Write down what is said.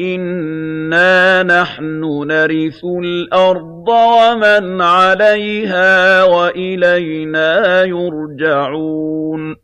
إِنَّا نَحْنُ نَرِثُ الْأَرْضَ وَمَنْ عَلَيْهَا وَإِلَيْنَا يُرْجَعُونَ